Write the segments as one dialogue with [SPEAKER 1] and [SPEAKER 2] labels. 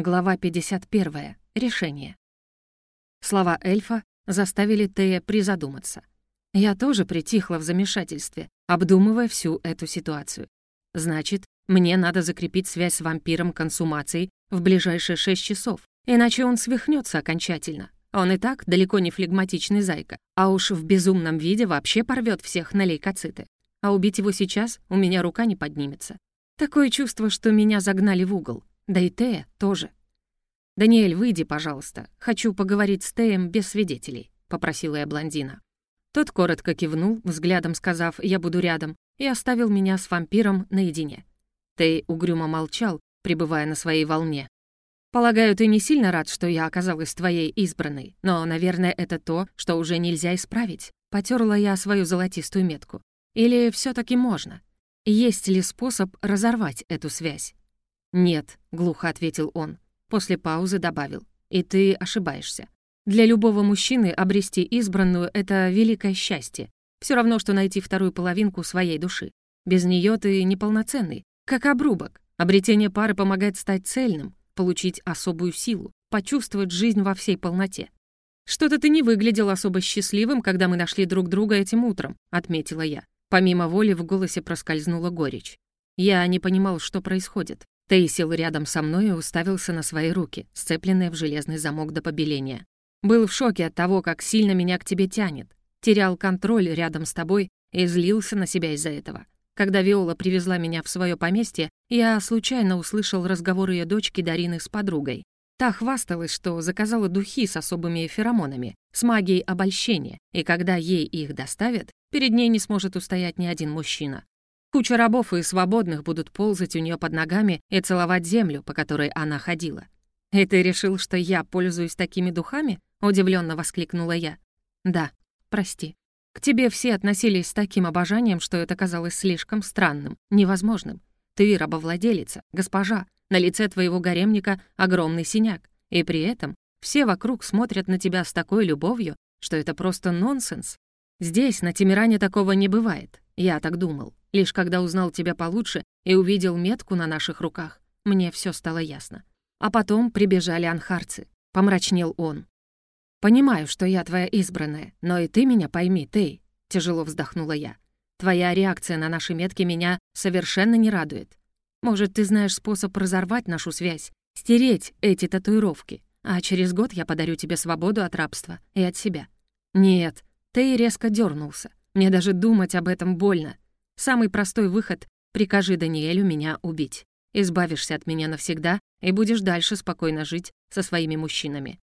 [SPEAKER 1] Глава 51. Решение. Слова эльфа заставили Тея призадуматься. Я тоже притихла в замешательстве, обдумывая всю эту ситуацию. Значит, мне надо закрепить связь с вампиром консумацией в ближайшие шесть часов, иначе он свихнется окончательно. Он и так далеко не флегматичный зайка, а уж в безумном виде вообще порвет всех на лейкоциты. А убить его сейчас у меня рука не поднимется. Такое чувство, что меня загнали в угол. Да и Тея тоже. «Даниэль, выйди, пожалуйста. Хочу поговорить с Теем без свидетелей», — попросила я блондина. Тот коротко кивнул, взглядом сказав «я буду рядом», и оставил меня с вампиром наедине. Тей угрюмо молчал, пребывая на своей волне. «Полагаю, ты не сильно рад, что я оказалась твоей избранной, но, наверное, это то, что уже нельзя исправить». Потерла я свою золотистую метку. Или все таки можно? Есть ли способ разорвать эту связь? «Нет», — глухо ответил он. После паузы добавил. «И ты ошибаешься. Для любого мужчины обрести избранную — это великое счастье. Все равно, что найти вторую половинку своей души. Без нее ты неполноценный, как обрубок. Обретение пары помогает стать цельным, получить особую силу, почувствовать жизнь во всей полноте. «Что-то ты не выглядел особо счастливым, когда мы нашли друг друга этим утром», — отметила я. Помимо воли в голосе проскользнула горечь. Я не понимал, что происходит. Тей сел рядом со мной и уставился на свои руки, сцепленные в железный замок до побеления. Был в шоке от того, как сильно меня к тебе тянет. Терял контроль рядом с тобой и злился на себя из-за этого. Когда Виола привезла меня в свое поместье, я случайно услышал разговор ее дочки Дарины с подругой. Та хвасталась, что заказала духи с особыми феромонами, с магией обольщения, и когда ей их доставят, перед ней не сможет устоять ни один мужчина. Куча рабов и свободных будут ползать у нее под ногами и целовать землю, по которой она ходила. «И ты решил, что я пользуюсь такими духами?» — удивленно воскликнула я. «Да, прости. К тебе все относились с таким обожанием, что это казалось слишком странным, невозможным. Ты рабовладелица, госпожа, на лице твоего гаремника огромный синяк, и при этом все вокруг смотрят на тебя с такой любовью, что это просто нонсенс. Здесь, на Тимиране, такого не бывает. Я так думал. Лишь когда узнал тебя получше и увидел метку на наших руках, мне все стало ясно. А потом прибежали анхарцы. Помрачнел он. «Понимаю, что я твоя избранная, но и ты меня пойми, Тей», — тяжело вздохнула я. «Твоя реакция на наши метки меня совершенно не радует. Может, ты знаешь способ разорвать нашу связь, стереть эти татуировки, а через год я подарю тебе свободу от рабства и от себя». «Нет», — Тей резко дернулся. «Мне даже думать об этом больно. Самый простой выход — прикажи Даниэлю меня убить. Избавишься от меня навсегда и будешь дальше спокойно жить со своими мужчинами.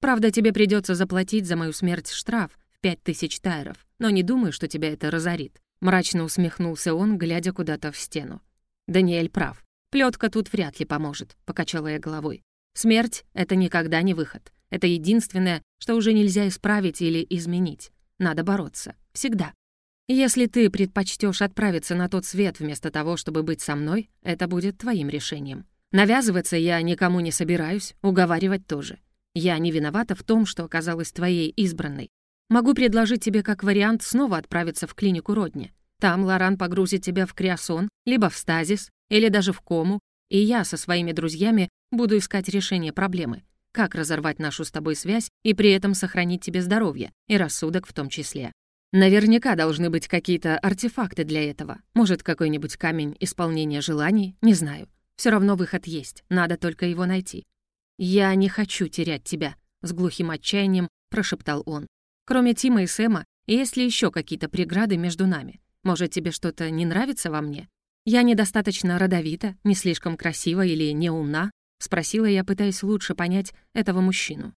[SPEAKER 1] Правда, тебе придется заплатить за мою смерть штраф в пять тысяч тайров, но не думаю, что тебя это разорит». Мрачно усмехнулся он, глядя куда-то в стену. «Даниэль прав. Плетка тут вряд ли поможет», — покачала я головой. «Смерть — это никогда не выход. Это единственное, что уже нельзя исправить или изменить. Надо бороться. Всегда. Если ты предпочтешь отправиться на тот свет вместо того, чтобы быть со мной, это будет твоим решением. Навязываться я никому не собираюсь, уговаривать тоже. Я не виновата в том, что оказалась твоей избранной. Могу предложить тебе как вариант снова отправиться в клинику Родни. Там Лоран погрузит тебя в криосон, либо в стазис, или даже в кому, и я со своими друзьями буду искать решение проблемы. Как разорвать нашу с тобой связь и при этом сохранить тебе здоровье, и рассудок в том числе. Наверняка должны быть какие-то артефакты для этого. Может, какой-нибудь камень исполнения желаний, не знаю. Все равно выход есть, надо только его найти. «Я не хочу терять тебя», — с глухим отчаянием прошептал он. «Кроме Тима и Сэма, есть ли еще какие-то преграды между нами? Может, тебе что-то не нравится во мне? Я недостаточно родовита, не слишком красива или не умна?» — спросила я, пытаясь лучше понять этого мужчину.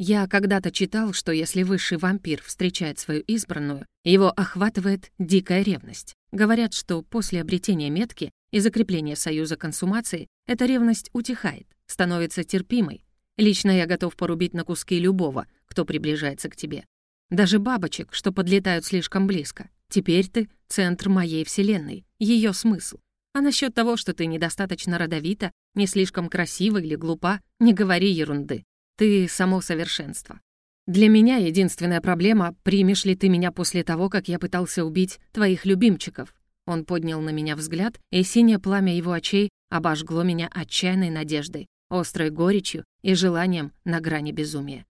[SPEAKER 1] Я когда-то читал, что если высший вампир встречает свою избранную, его охватывает дикая ревность. Говорят, что после обретения метки и закрепления союза консумации эта ревность утихает, становится терпимой. Лично я готов порубить на куски любого, кто приближается к тебе. Даже бабочек, что подлетают слишком близко. Теперь ты — центр моей вселенной, ее смысл. А насчет того, что ты недостаточно родовита, не слишком красива или глупа, не говори ерунды. Ты — само совершенство. Для меня единственная проблема — примешь ли ты меня после того, как я пытался убить твоих любимчиков. Он поднял на меня взгляд, и синее пламя его очей обожгло меня отчаянной надеждой. острой горечью и желанием на грани безумия.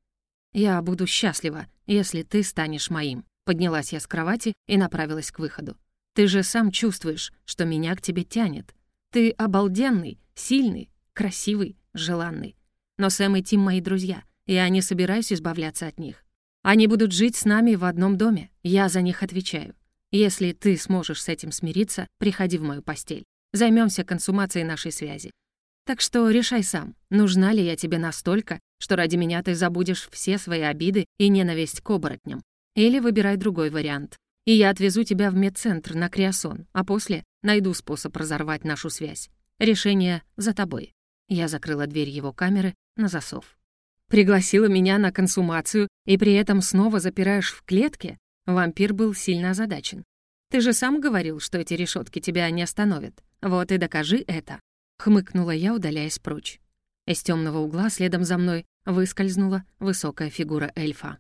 [SPEAKER 1] «Я буду счастлива, если ты станешь моим», — поднялась я с кровати и направилась к выходу. «Ты же сам чувствуешь, что меня к тебе тянет. Ты обалденный, сильный, красивый, желанный. Но Сэм и Тим мои друзья, и я не собираюсь избавляться от них. Они будут жить с нами в одном доме, я за них отвечаю. Если ты сможешь с этим смириться, приходи в мою постель. Займемся консумацией нашей связи. Так что решай сам, нужна ли я тебе настолько, что ради меня ты забудешь все свои обиды и ненависть к оборотням. Или выбирай другой вариант. И я отвезу тебя в медцентр на Криосон, а после найду способ разорвать нашу связь. Решение за тобой. Я закрыла дверь его камеры на засов. Пригласила меня на консумацию и при этом снова запираешь в клетке? Вампир был сильно озадачен. «Ты же сам говорил, что эти решетки тебя не остановят. Вот и докажи это». Хмыкнула я, удаляясь прочь. Из темного угла следом за мной выскользнула высокая фигура эльфа.